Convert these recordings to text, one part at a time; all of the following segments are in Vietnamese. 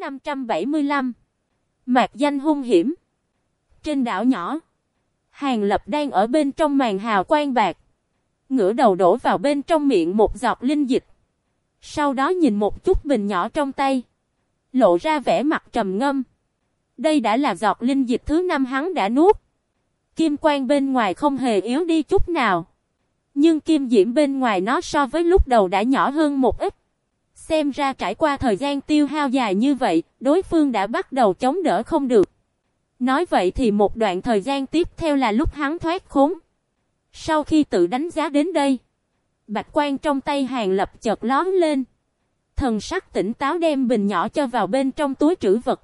575 Mạc danh hung hiểm. Trên đảo nhỏ, Hàng lập đang ở bên trong màn hào quang bạc. Ngửa đầu đổ vào bên trong miệng một giọt linh dịch. Sau đó nhìn một chút bình nhỏ trong tay. Lộ ra vẻ mặt trầm ngâm. Đây đã là giọt linh dịch thứ năm hắn đã nuốt. Kim quang bên ngoài không hề yếu đi chút nào. Nhưng kim diễm bên ngoài nó so với lúc đầu đã nhỏ hơn một ít. Xem ra trải qua thời gian tiêu hao dài như vậy, đối phương đã bắt đầu chống đỡ không được. Nói vậy thì một đoạn thời gian tiếp theo là lúc hắn thoát khốn. Sau khi tự đánh giá đến đây, bạch quan trong tay hàng lập chợt lón lên. Thần sắc tỉnh táo đem bình nhỏ cho vào bên trong túi trữ vật.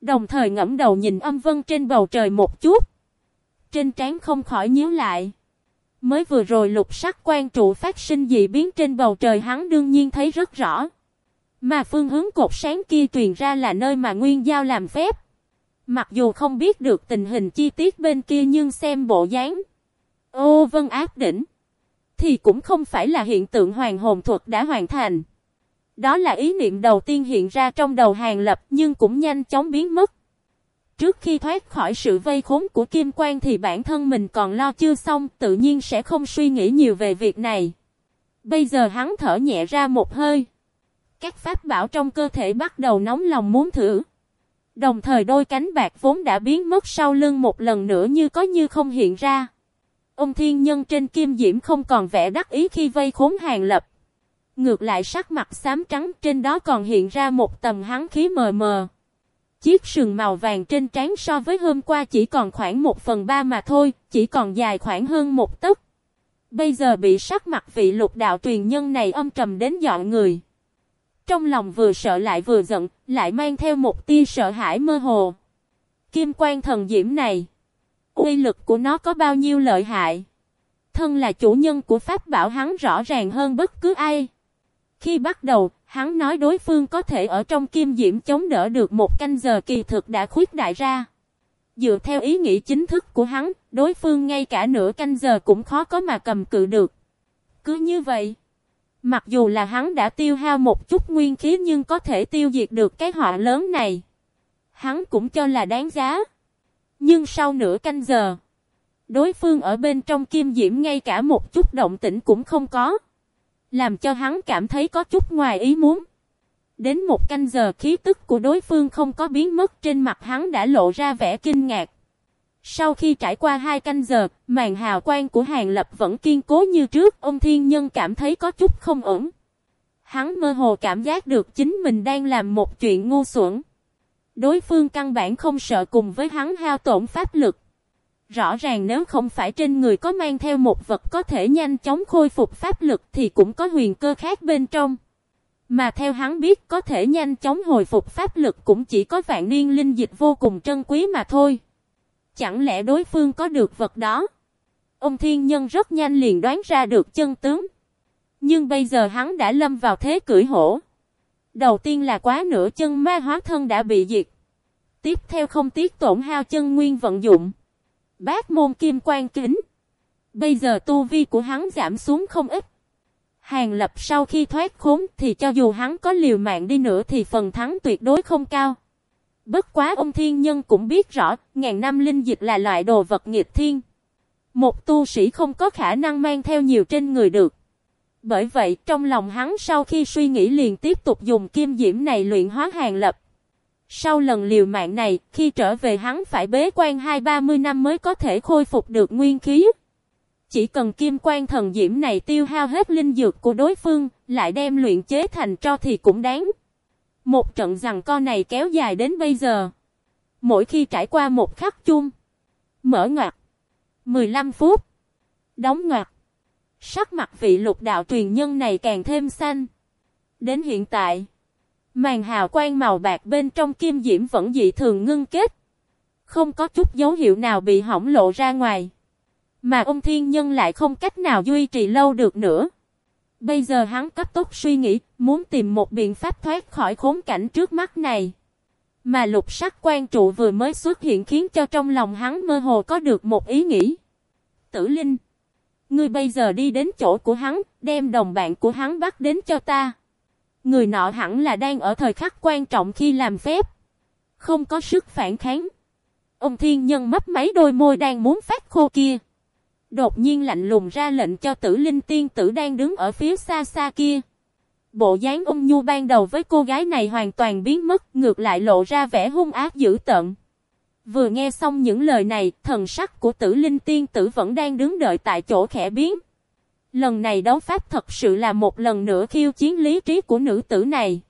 Đồng thời ngẫm đầu nhìn âm vân trên bầu trời một chút. Trên trán không khỏi nhíu lại. Mới vừa rồi lục sắc quan trụ phát sinh dị biến trên bầu trời hắn đương nhiên thấy rất rõ. Mà phương hướng cột sáng kia truyền ra là nơi mà Nguyên Giao làm phép. Mặc dù không biết được tình hình chi tiết bên kia nhưng xem bộ dáng. Ô vân áp đỉnh. Thì cũng không phải là hiện tượng hoàng hồn thuật đã hoàn thành. Đó là ý niệm đầu tiên hiện ra trong đầu hàng lập nhưng cũng nhanh chóng biến mất. Trước khi thoát khỏi sự vây khốn của Kim Quang thì bản thân mình còn lo chưa xong, tự nhiên sẽ không suy nghĩ nhiều về việc này. Bây giờ hắn thở nhẹ ra một hơi. Các pháp bảo trong cơ thể bắt đầu nóng lòng muốn thử. Đồng thời đôi cánh bạc vốn đã biến mất sau lưng một lần nữa như có như không hiện ra. Ông thiên nhân trên kim diễm không còn vẻ đắc ý khi vây khốn hàng lập. Ngược lại sắc mặt xám trắng trên đó còn hiện ra một tầm hắn khí mờ mờ. Chiếc sừng màu vàng trên trán so với hôm qua chỉ còn khoảng 1 phần 3 mà thôi, chỉ còn dài khoảng hơn một tấc. Bây giờ bị sắc mặt vị lục đạo truyền nhân này âm trầm đến dọn người. Trong lòng vừa sợ lại vừa giận, lại mang theo một tia sợ hãi mơ hồ. Kim quan thần diễm này, uy lực của nó có bao nhiêu lợi hại? Thân là chủ nhân của pháp bảo hắn rõ ràng hơn bất cứ ai. Khi bắt đầu, hắn nói đối phương có thể ở trong kim diễm chống đỡ được một canh giờ kỳ thực đã khuyết đại ra. Dựa theo ý nghĩ chính thức của hắn, đối phương ngay cả nửa canh giờ cũng khó có mà cầm cự được. Cứ như vậy, mặc dù là hắn đã tiêu hao một chút nguyên khí nhưng có thể tiêu diệt được cái họa lớn này. Hắn cũng cho là đáng giá. Nhưng sau nửa canh giờ, đối phương ở bên trong kim diễm ngay cả một chút động tĩnh cũng không có. Làm cho hắn cảm thấy có chút ngoài ý muốn. Đến một canh giờ khí tức của đối phương không có biến mất trên mặt hắn đã lộ ra vẻ kinh ngạc. Sau khi trải qua hai canh giờ, màn hào quang của hàng lập vẫn kiên cố như trước, ông thiên nhân cảm thấy có chút không ổn. Hắn mơ hồ cảm giác được chính mình đang làm một chuyện ngu xuẩn. Đối phương căn bản không sợ cùng với hắn hao tổn pháp lực. Rõ ràng nếu không phải trên người có mang theo một vật có thể nhanh chóng khôi phục pháp lực thì cũng có huyền cơ khác bên trong. Mà theo hắn biết có thể nhanh chóng hồi phục pháp lực cũng chỉ có vạn niên linh dịch vô cùng trân quý mà thôi. Chẳng lẽ đối phương có được vật đó? Ông thiên nhân rất nhanh liền đoán ra được chân tướng. Nhưng bây giờ hắn đã lâm vào thế cưỡi hổ. Đầu tiên là quá nửa chân ma hóa thân đã bị diệt. Tiếp theo không tiếc tổn hao chân nguyên vận dụng. Bát môn kim quan kính. Bây giờ tu vi của hắn giảm xuống không ít. Hàng lập sau khi thoát khốn thì cho dù hắn có liều mạng đi nữa thì phần thắng tuyệt đối không cao. Bất quá ông thiên nhân cũng biết rõ, ngàn năm linh dịch là loại đồ vật nghịch thiên. Một tu sĩ không có khả năng mang theo nhiều trên người được. Bởi vậy, trong lòng hắn sau khi suy nghĩ liền tiếp tục dùng kim diễm này luyện hóa hàng lập. Sau lần liều mạng này, khi trở về hắn phải bế quan hai ba mươi năm mới có thể khôi phục được nguyên khí. Chỉ cần kim quan thần diễm này tiêu hao hết linh dược của đối phương, lại đem luyện chế thành cho thì cũng đáng. Một trận rằng co này kéo dài đến bây giờ. Mỗi khi trải qua một khắc chung. Mở ngoặt. 15 phút. Đóng ngoặt. Sắc mặt vị lục đạo truyền nhân này càng thêm xanh. Đến hiện tại. Màn hào quang màu bạc bên trong kim diễm vẫn dị thường ngưng kết. Không có chút dấu hiệu nào bị hỏng lộ ra ngoài. Mà ông thiên nhân lại không cách nào duy trì lâu được nữa. Bây giờ hắn cấp tốc suy nghĩ, muốn tìm một biện pháp thoát khỏi khốn cảnh trước mắt này. Mà lục sắc quan trụ vừa mới xuất hiện khiến cho trong lòng hắn mơ hồ có được một ý nghĩ. Tử Linh, ngươi bây giờ đi đến chỗ của hắn, đem đồng bạn của hắn bắt đến cho ta. Người nọ hẳn là đang ở thời khắc quan trọng khi làm phép. Không có sức phản kháng. Ông thiên nhân mấp máy đôi môi đang muốn phát khô kia. Đột nhiên lạnh lùng ra lệnh cho tử linh tiên tử đang đứng ở phía xa xa kia. Bộ dáng ung nhu ban đầu với cô gái này hoàn toàn biến mất, ngược lại lộ ra vẻ hung ác dữ tợn. Vừa nghe xong những lời này, thần sắc của tử linh tiên tử vẫn đang đứng đợi tại chỗ khẽ biến. Lần này đấu pháp thật sự là một lần nữa khiêu chiến lý trí của nữ tử này.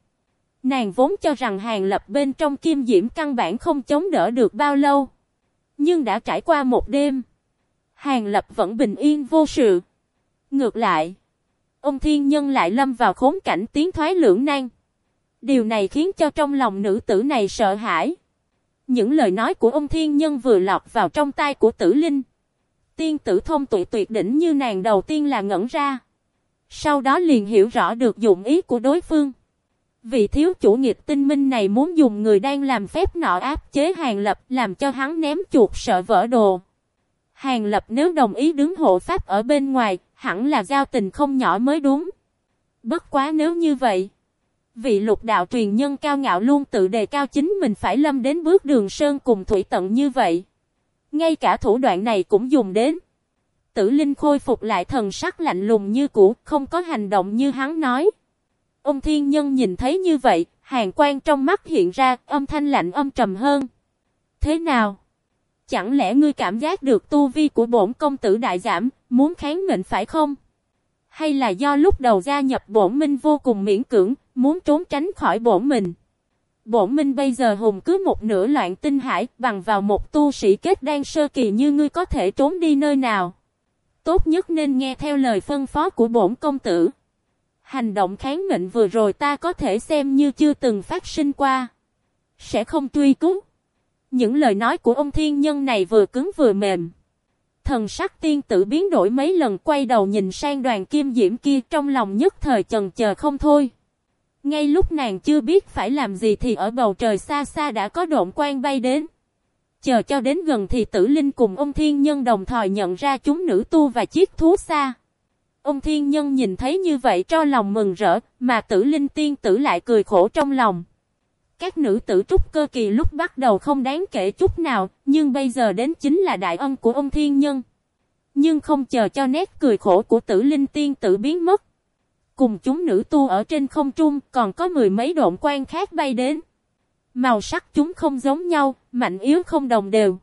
Nàng vốn cho rằng hàng lập bên trong kim diễm căn bản không chống đỡ được bao lâu. Nhưng đã trải qua một đêm. Hàng lập vẫn bình yên vô sự. Ngược lại. Ông thiên nhân lại lâm vào khốn cảnh tiến thoái lưỡng nan. Điều này khiến cho trong lòng nữ tử này sợ hãi. Những lời nói của ông thiên nhân vừa lọt vào trong tai của tử linh. Tiên tử thông tuệ tuyệt đỉnh như nàng đầu tiên là ngẩn ra. Sau đó liền hiểu rõ được dụng ý của đối phương. Vị thiếu chủ nghịch tinh minh này muốn dùng người đang làm phép nọ áp chế hàng lập làm cho hắn ném chuột sợ vỡ đồ. Hàng lập nếu đồng ý đứng hộ pháp ở bên ngoài, hẳn là giao tình không nhỏ mới đúng. Bất quá nếu như vậy. Vị lục đạo truyền nhân cao ngạo luôn tự đề cao chính mình phải lâm đến bước đường sơn cùng thủy tận như vậy. Ngay cả thủ đoạn này cũng dùng đến. Tử Linh khôi phục lại thần sắc lạnh lùng như cũ, không có hành động như hắn nói. Ông thiên nhân nhìn thấy như vậy, hàng quan trong mắt hiện ra, âm thanh lạnh âm trầm hơn. Thế nào? Chẳng lẽ ngươi cảm giác được tu vi của bổn công tử đại giảm, muốn kháng mệnh phải không? Hay là do lúc đầu gia nhập bổn minh vô cùng miễn cưỡng, muốn trốn tránh khỏi bổn mình? Bổn minh bây giờ hùng cứ một nửa loạn tinh hải, bằng vào một tu sĩ kết đang sơ kỳ như ngươi có thể trốn đi nơi nào? Tốt nhất nên nghe theo lời phân phó của bổn công tử. Hành động kháng mệnh vừa rồi ta có thể xem như chưa từng phát sinh qua. Sẽ không truy cứu. Những lời nói của ông thiên nhân này vừa cứng vừa mềm. Thần sắc tiên tử biến đổi mấy lần quay đầu nhìn sang đoàn kim diễm kia trong lòng nhất thời chần chờ không thôi. Ngay lúc nàng chưa biết phải làm gì thì ở bầu trời xa xa đã có độn quan bay đến. Chờ cho đến gần thì tử linh cùng ông thiên nhân đồng thời nhận ra chúng nữ tu và chiếc thú xa. Ông thiên nhân nhìn thấy như vậy cho lòng mừng rỡ, mà tử linh tiên tử lại cười khổ trong lòng. Các nữ tử trúc cơ kỳ lúc bắt đầu không đáng kể chút nào, nhưng bây giờ đến chính là đại ân của ông thiên nhân. Nhưng không chờ cho nét cười khổ của tử linh tiên tử biến mất. Cùng chúng nữ tu ở trên không trung còn có mười mấy độn quan khác bay đến. Màu sắc chúng không giống nhau, mạnh yếu không đồng đều.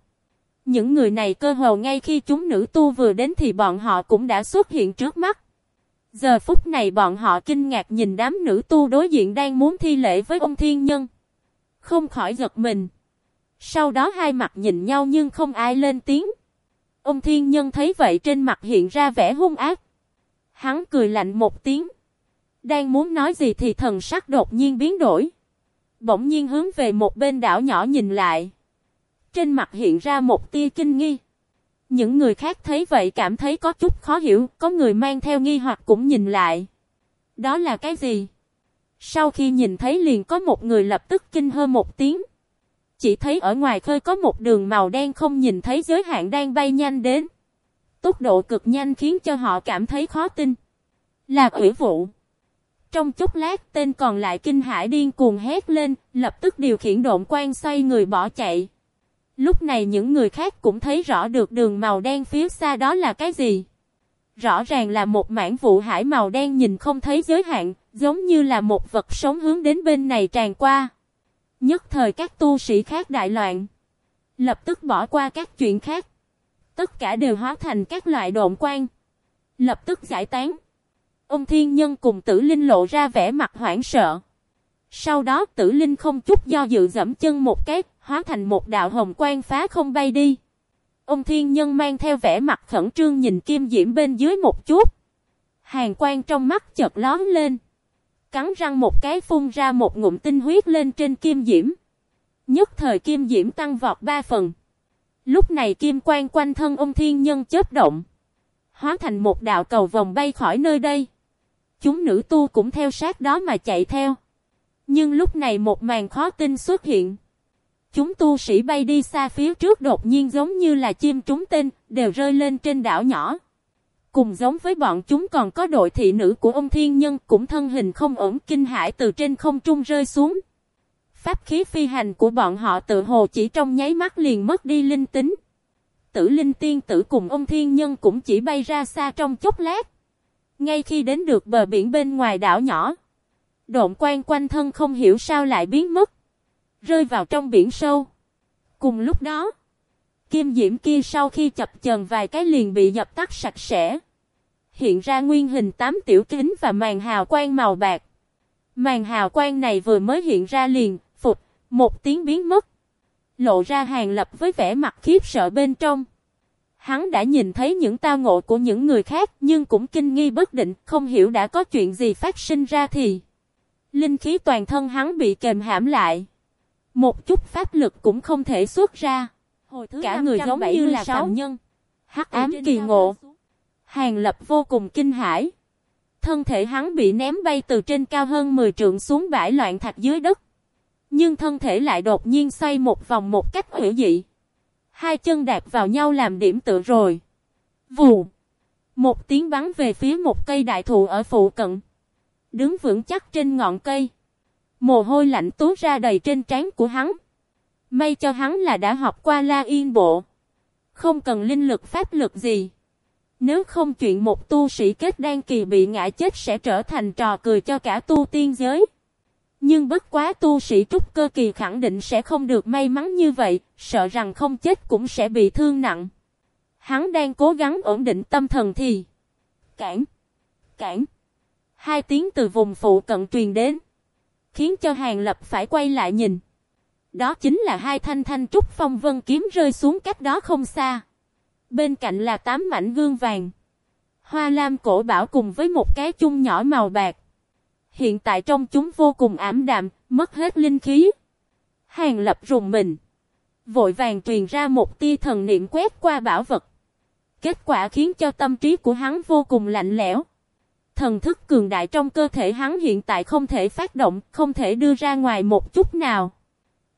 Những người này cơ hồ ngay khi chúng nữ tu vừa đến thì bọn họ cũng đã xuất hiện trước mắt. Giờ phút này bọn họ kinh ngạc nhìn đám nữ tu đối diện đang muốn thi lễ với ông thiên nhân. Không khỏi giật mình. Sau đó hai mặt nhìn nhau nhưng không ai lên tiếng. Ông thiên nhân thấy vậy trên mặt hiện ra vẻ hung ác. Hắn cười lạnh một tiếng. Đang muốn nói gì thì thần sắc đột nhiên biến đổi. Bỗng nhiên hướng về một bên đảo nhỏ nhìn lại. Trên mặt hiện ra một tia kinh nghi. Những người khác thấy vậy cảm thấy có chút khó hiểu, có người mang theo nghi hoặc cũng nhìn lại. Đó là cái gì? Sau khi nhìn thấy liền có một người lập tức kinh hơ một tiếng. Chỉ thấy ở ngoài khơi có một đường màu đen không nhìn thấy giới hạn đang bay nhanh đến. Tốc độ cực nhanh khiến cho họ cảm thấy khó tin. Là quỷ vụ. Trong chốc lát tên còn lại kinh hải điên cuồng hét lên, lập tức điều khiển độn quan xoay người bỏ chạy. Lúc này những người khác cũng thấy rõ được đường màu đen phía xa đó là cái gì. Rõ ràng là một mảng vụ hải màu đen nhìn không thấy giới hạn, giống như là một vật sống hướng đến bên này tràn qua. Nhất thời các tu sĩ khác đại loạn. Lập tức bỏ qua các chuyện khác. Tất cả đều hóa thành các loại độn quan. Lập tức giải tán. Ông thiên nhân cùng tử linh lộ ra vẻ mặt hoảng sợ. Sau đó tử linh không chút do dự dẫm chân một cái, hóa thành một đạo hồng quang phá không bay đi. Ông thiên nhân mang theo vẻ mặt khẩn trương nhìn kim diễm bên dưới một chút. Hàng quang trong mắt chợt lón lên. Cắn răng một cái phun ra một ngụm tinh huyết lên trên kim diễm. Nhất thời kim diễm tăng vọt ba phần. Lúc này kim quang quanh thân ông thiên nhân chớp động. Hóa thành một đạo cầu vòng bay khỏi nơi đây. Chúng nữ tu cũng theo sát đó mà chạy theo. Nhưng lúc này một màn khó tin xuất hiện. Chúng tu sĩ bay đi xa phía trước đột nhiên giống như là chim trúng tên, đều rơi lên trên đảo nhỏ. Cùng giống với bọn chúng còn có đội thị nữ của ông thiên nhân cũng thân hình không ổn kinh hãi từ trên không trung rơi xuống. Pháp khí phi hành của bọn họ tự hồ chỉ trong nháy mắt liền mất đi linh tính. Tử linh tiên tử cùng ông thiên nhân cũng chỉ bay ra xa trong chốc lát. Ngay khi đến được bờ biển bên ngoài đảo nhỏ. Độn quan quanh thân không hiểu sao lại biến mất. Rơi vào trong biển sâu. Cùng lúc đó. Kim diễm kia sau khi chập chờn vài cái liền bị dập tắt sạch sẽ. Hiện ra nguyên hình tám tiểu kính và màn hào quang màu bạc. Màn hào quang này vừa mới hiện ra liền, phục, một tiếng biến mất. Lộ ra hàng lập với vẻ mặt khiếp sợ bên trong. Hắn đã nhìn thấy những tao ngộ của những người khác nhưng cũng kinh nghi bất định, không hiểu đã có chuyện gì phát sinh ra thì. Linh khí toàn thân hắn bị kềm hãm lại. Một chút pháp lực cũng không thể xuất ra. Hồi thứ Cả người giống như là phạm nhân. Hắc ám kỳ ngộ. Hàng lập vô cùng kinh hãi. Thân thể hắn bị ném bay từ trên cao hơn 10 trượng xuống bãi loạn thạch dưới đất. Nhưng thân thể lại đột nhiên xoay một vòng một cách hữu dị. Hai chân đạp vào nhau làm điểm tựa rồi. Vù. Một tiếng bắn về phía một cây đại thụ ở phụ cận. Đứng vững chắc trên ngọn cây. Mồ hôi lạnh tú ra đầy trên trán của hắn. May cho hắn là đã học qua la yên bộ. Không cần linh lực pháp lực gì. Nếu không chuyện một tu sĩ kết đan kỳ bị ngã chết sẽ trở thành trò cười cho cả tu tiên giới. Nhưng bất quá tu sĩ trúc cơ kỳ khẳng định sẽ không được may mắn như vậy, sợ rằng không chết cũng sẽ bị thương nặng. Hắn đang cố gắng ổn định tâm thần thì... Cản! Cản! Hai tiếng từ vùng phụ cận truyền đến. Khiến cho Hàng Lập phải quay lại nhìn. Đó chính là hai thanh thanh trúc phong vân kiếm rơi xuống cách đó không xa. Bên cạnh là tám mảnh gương vàng. Hoa lam cổ bảo cùng với một cái chung nhỏ màu bạc. Hiện tại trong chúng vô cùng ảm đạm, mất hết linh khí. Hàng lập rùng mình. Vội vàng truyền ra một tia thần niệm quét qua bảo vật. Kết quả khiến cho tâm trí của hắn vô cùng lạnh lẽo. Thần thức cường đại trong cơ thể hắn hiện tại không thể phát động, không thể đưa ra ngoài một chút nào.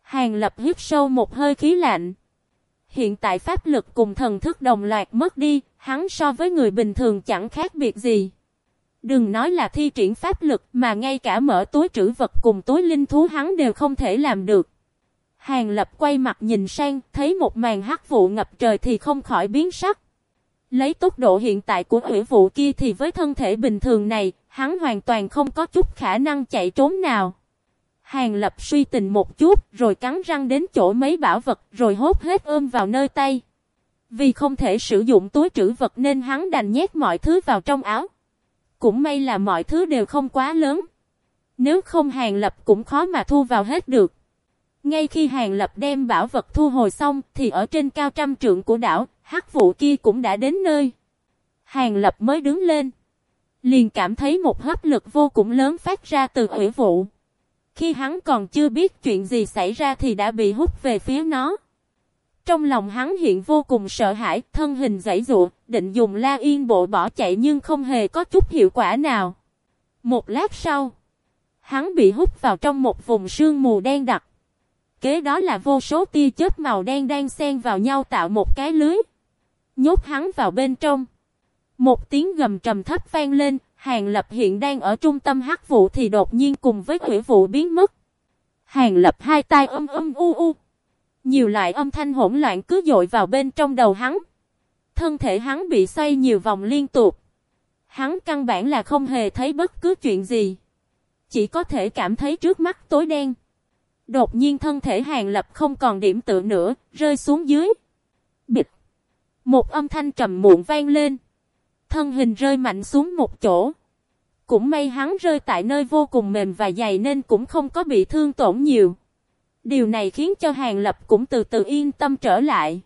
Hàng lập hít sâu một hơi khí lạnh. Hiện tại pháp lực cùng thần thức đồng loạt mất đi, hắn so với người bình thường chẳng khác biệt gì. Đừng nói là thi triển pháp lực mà ngay cả mở túi trữ vật cùng túi linh thú hắn đều không thể làm được. Hàng lập quay mặt nhìn sang, thấy một màn hắc vụ ngập trời thì không khỏi biến sắc. Lấy tốc độ hiện tại của hủy vụ kia thì với thân thể bình thường này, hắn hoàn toàn không có chút khả năng chạy trốn nào. Hàng lập suy tình một chút, rồi cắn răng đến chỗ mấy bảo vật, rồi hốt hết ôm vào nơi tay. Vì không thể sử dụng túi trữ vật nên hắn đành nhét mọi thứ vào trong áo. Cũng may là mọi thứ đều không quá lớn. Nếu không hàng lập cũng khó mà thu vào hết được. Ngay khi hàng lập đem bảo vật thu hồi xong thì ở trên cao trăm trượng của đảo, hắc vụ kia cũng đã đến nơi. Hàng lập mới đứng lên. Liền cảm thấy một hấp lực vô cùng lớn phát ra từ ủy vụ. Khi hắn còn chưa biết chuyện gì xảy ra thì đã bị hút về phía nó. Trong lòng hắn hiện vô cùng sợ hãi, thân hình giãy dụa, định dùng la yên bộ bỏ chạy nhưng không hề có chút hiệu quả nào. Một lát sau, hắn bị hút vào trong một vùng sương mù đen đặc. Kế đó là vô số tia chớp màu đen đang xen vào nhau tạo một cái lưới. Nhốt hắn vào bên trong. Một tiếng gầm trầm thấp vang lên, Hàng Lập hiện đang ở trung tâm hắc vụ thì đột nhiên cùng với quỷ vụ biến mất. Hàng Lập hai tay âm âm u u. Nhiều loại âm thanh hỗn loạn cứ dội vào bên trong đầu hắn. Thân thể hắn bị xoay nhiều vòng liên tục. Hắn căn bản là không hề thấy bất cứ chuyện gì. Chỉ có thể cảm thấy trước mắt tối đen. Đột nhiên thân thể hàng lập không còn điểm tựa nữa, rơi xuống dưới. Bịch. Một âm thanh trầm muộn vang lên. Thân hình rơi mạnh xuống một chỗ. Cũng may hắn rơi tại nơi vô cùng mềm và dày nên cũng không có bị thương tổn nhiều. Điều này khiến cho Hàng Lập cũng từ từ yên tâm trở lại.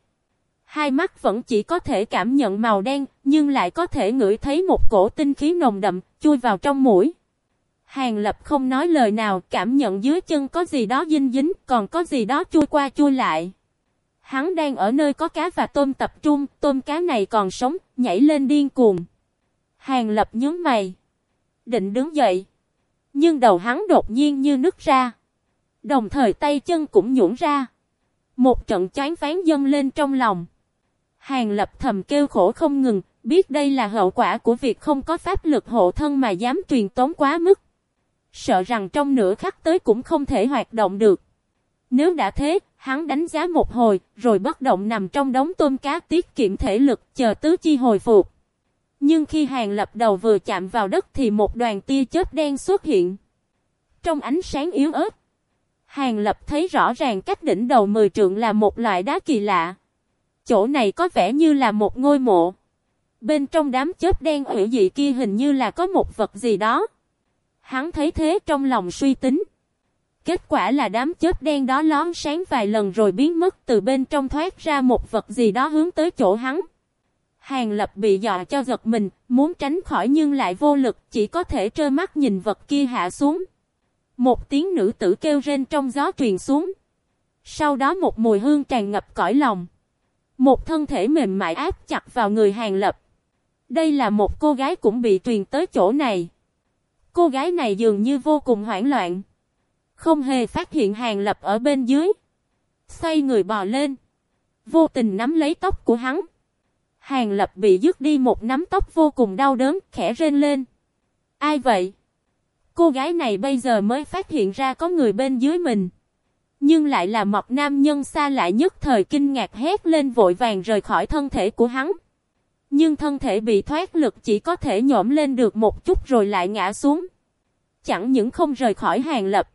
Hai mắt vẫn chỉ có thể cảm nhận màu đen, nhưng lại có thể ngửi thấy một cổ tinh khí nồng đậm, chui vào trong mũi. Hàng Lập không nói lời nào, cảm nhận dưới chân có gì đó dinh dính, còn có gì đó chui qua chui lại. Hắn đang ở nơi có cá và tôm tập trung, tôm cá này còn sống, nhảy lên điên cuồng. Hàng Lập nhớ mày. Định đứng dậy. Nhưng đầu hắn đột nhiên như nứt ra. Đồng thời tay chân cũng nhũn ra. Một trận chán phán dâng lên trong lòng. Hàng lập thầm kêu khổ không ngừng, Biết đây là hậu quả của việc không có pháp lực hộ thân mà dám truyền tống quá mức. Sợ rằng trong nửa khắc tới cũng không thể hoạt động được. Nếu đã thế, hắn đánh giá một hồi, rồi bất động nằm trong đống tôm cá tiết kiệm thể lực, chờ tứ chi hồi phục. Nhưng khi hàng lập đầu vừa chạm vào đất thì một đoàn tia chớp đen xuất hiện. Trong ánh sáng yếu ớt, hàng lập thấy rõ ràng cách đỉnh đầu mười trượng là một loại đá kỳ lạ. Chỗ này có vẻ như là một ngôi mộ. Bên trong đám chớp đen ủy dị kia hình như là có một vật gì đó. Hắn thấy thế trong lòng suy tính. Kết quả là đám chớp đen đó lón sáng vài lần rồi biến mất từ bên trong thoát ra một vật gì đó hướng tới chỗ hắn. Hàng lập bị dọa cho giật mình, muốn tránh khỏi nhưng lại vô lực, chỉ có thể trơ mắt nhìn vật kia hạ xuống. Một tiếng nữ tử kêu rên trong gió truyền xuống. Sau đó một mùi hương tràn ngập cõi lòng. Một thân thể mềm mại áp chặt vào người hàng lập. Đây là một cô gái cũng bị truyền tới chỗ này. Cô gái này dường như vô cùng hoảng loạn. Không hề phát hiện hàng lập ở bên dưới. Xoay người bò lên. Vô tình nắm lấy tóc của hắn. Hàng lập bị dứt đi một nắm tóc vô cùng đau đớn, khẽ rên lên. Ai vậy? Cô gái này bây giờ mới phát hiện ra có người bên dưới mình. Nhưng lại là mọc nam nhân xa lạ nhất thời kinh ngạc hét lên vội vàng rời khỏi thân thể của hắn. Nhưng thân thể bị thoát lực chỉ có thể nhổm lên được một chút rồi lại ngã xuống. Chẳng những không rời khỏi hàng lập,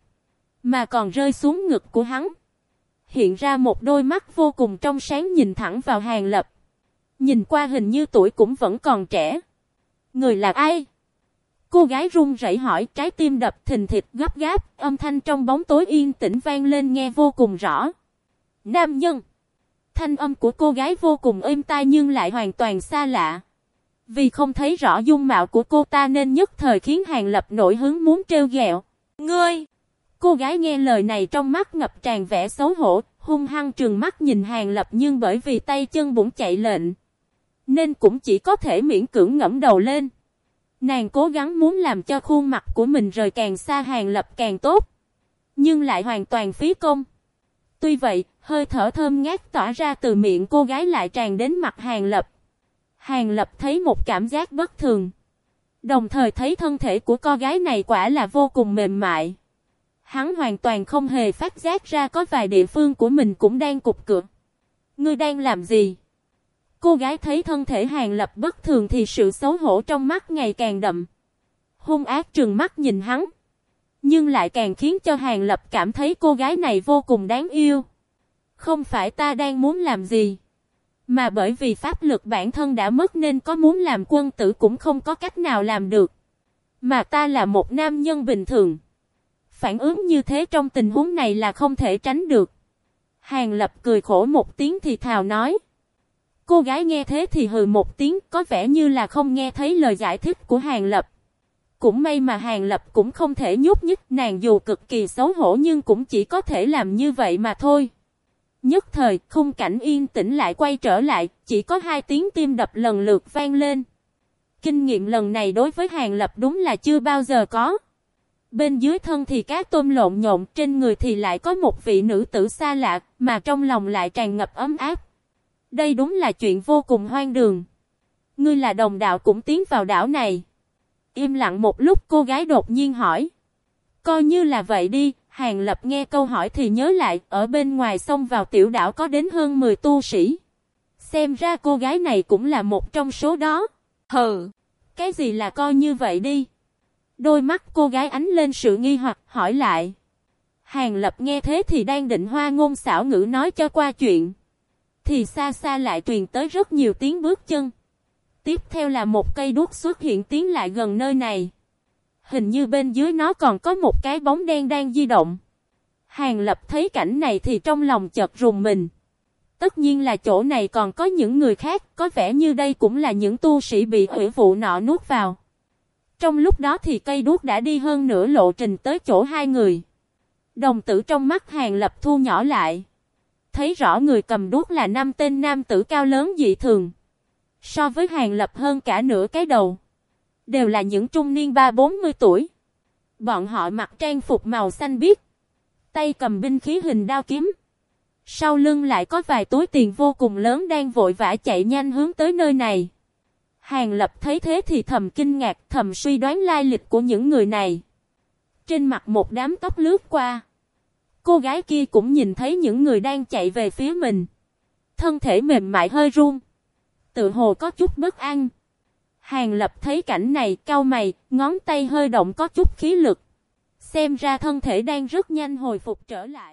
mà còn rơi xuống ngực của hắn. Hiện ra một đôi mắt vô cùng trong sáng nhìn thẳng vào hàng lập. Nhìn qua hình như tuổi cũng vẫn còn trẻ. Người là ai? Cô gái run rẩy hỏi trái tim đập thình thịch gấp gáp, âm thanh trong bóng tối yên tĩnh vang lên nghe vô cùng rõ. Nam nhân. Thanh âm của cô gái vô cùng êm tai nhưng lại hoàn toàn xa lạ. Vì không thấy rõ dung mạo của cô ta nên nhất thời khiến Hàng Lập nổi hứng muốn trêu ghẹo. Ngươi! Cô gái nghe lời này trong mắt ngập tràn vẻ xấu hổ, hung hăng trừng mắt nhìn Hàng Lập nhưng bởi vì tay chân bụng chạy lệnh. Nên cũng chỉ có thể miễn cưỡng ngẫm đầu lên. Nàng cố gắng muốn làm cho khuôn mặt của mình rời càng xa Hàng Lập càng tốt. Nhưng lại hoàn toàn phí công. Tuy vậy, hơi thở thơm ngát tỏa ra từ miệng cô gái lại tràn đến mặt Hàng Lập. Hàng Lập thấy một cảm giác bất thường. Đồng thời thấy thân thể của cô gái này quả là vô cùng mềm mại. Hắn hoàn toàn không hề phát giác ra có vài địa phương của mình cũng đang cục cựa. Ngươi đang làm gì? Cô gái thấy thân thể Hàng Lập bất thường thì sự xấu hổ trong mắt ngày càng đậm. Hung ác trừng mắt nhìn hắn. Nhưng lại càng khiến cho Hàng Lập cảm thấy cô gái này vô cùng đáng yêu. Không phải ta đang muốn làm gì. Mà bởi vì pháp lực bản thân đã mất nên có muốn làm quân tử cũng không có cách nào làm được. Mà ta là một nam nhân bình thường. Phản ứng như thế trong tình huống này là không thể tránh được. Hàng lập cười khổ một tiếng thì thào nói. Cô gái nghe thế thì hừ một tiếng có vẻ như là không nghe thấy lời giải thích của Hàng Lập. Cũng may mà Hàng Lập cũng không thể nhúc nhích nàng dù cực kỳ xấu hổ nhưng cũng chỉ có thể làm như vậy mà thôi. Nhất thời, khung cảnh yên tĩnh lại quay trở lại, chỉ có hai tiếng tim đập lần lượt vang lên. Kinh nghiệm lần này đối với Hàng Lập đúng là chưa bao giờ có. Bên dưới thân thì các tôm lộn nhộn, trên người thì lại có một vị nữ tử xa lạ, mà trong lòng lại tràn ngập ấm áp. Đây đúng là chuyện vô cùng hoang đường. Ngươi là đồng đạo cũng tiến vào đảo này. Im lặng một lúc cô gái đột nhiên hỏi. Coi như là vậy đi, Hàng Lập nghe câu hỏi thì nhớ lại, ở bên ngoài sông vào tiểu đảo có đến hơn 10 tu sĩ. Xem ra cô gái này cũng là một trong số đó. Hừ, cái gì là coi như vậy đi. Đôi mắt cô gái ánh lên sự nghi hoặc hỏi lại. Hàng Lập nghe thế thì đang định hoa ngôn xảo ngữ nói cho qua chuyện. Thì xa xa lại truyền tới rất nhiều tiếng bước chân. Tiếp theo là một cây đuốc xuất hiện tiến lại gần nơi này. Hình như bên dưới nó còn có một cái bóng đen đang di động. Hàng lập thấy cảnh này thì trong lòng chợt rùng mình. Tất nhiên là chỗ này còn có những người khác, có vẻ như đây cũng là những tu sĩ bị hủy vụ nọ nuốt vào. Trong lúc đó thì cây đuốc đã đi hơn nửa lộ trình tới chỗ hai người. Đồng tử trong mắt hàng lập thu nhỏ lại. Thấy rõ người cầm đuốc là năm tên nam tử cao lớn dị thường. So với hàng lập hơn cả nửa cái đầu. Đều là những trung niên ba bốn mươi tuổi. Bọn họ mặc trang phục màu xanh biếc. Tay cầm binh khí hình đao kiếm. Sau lưng lại có vài túi tiền vô cùng lớn đang vội vã chạy nhanh hướng tới nơi này. Hàng Lập thấy thế thì thầm kinh ngạc, thầm suy đoán lai lịch của những người này. Trên mặt một đám tóc lướt qua. Cô gái kia cũng nhìn thấy những người đang chạy về phía mình. Thân thể mềm mại hơi run. Tự hồ có chút bất an. Hàng Lập thấy cảnh này, cau mày, ngón tay hơi động có chút khí lực. Xem ra thân thể đang rất nhanh hồi phục trở lại.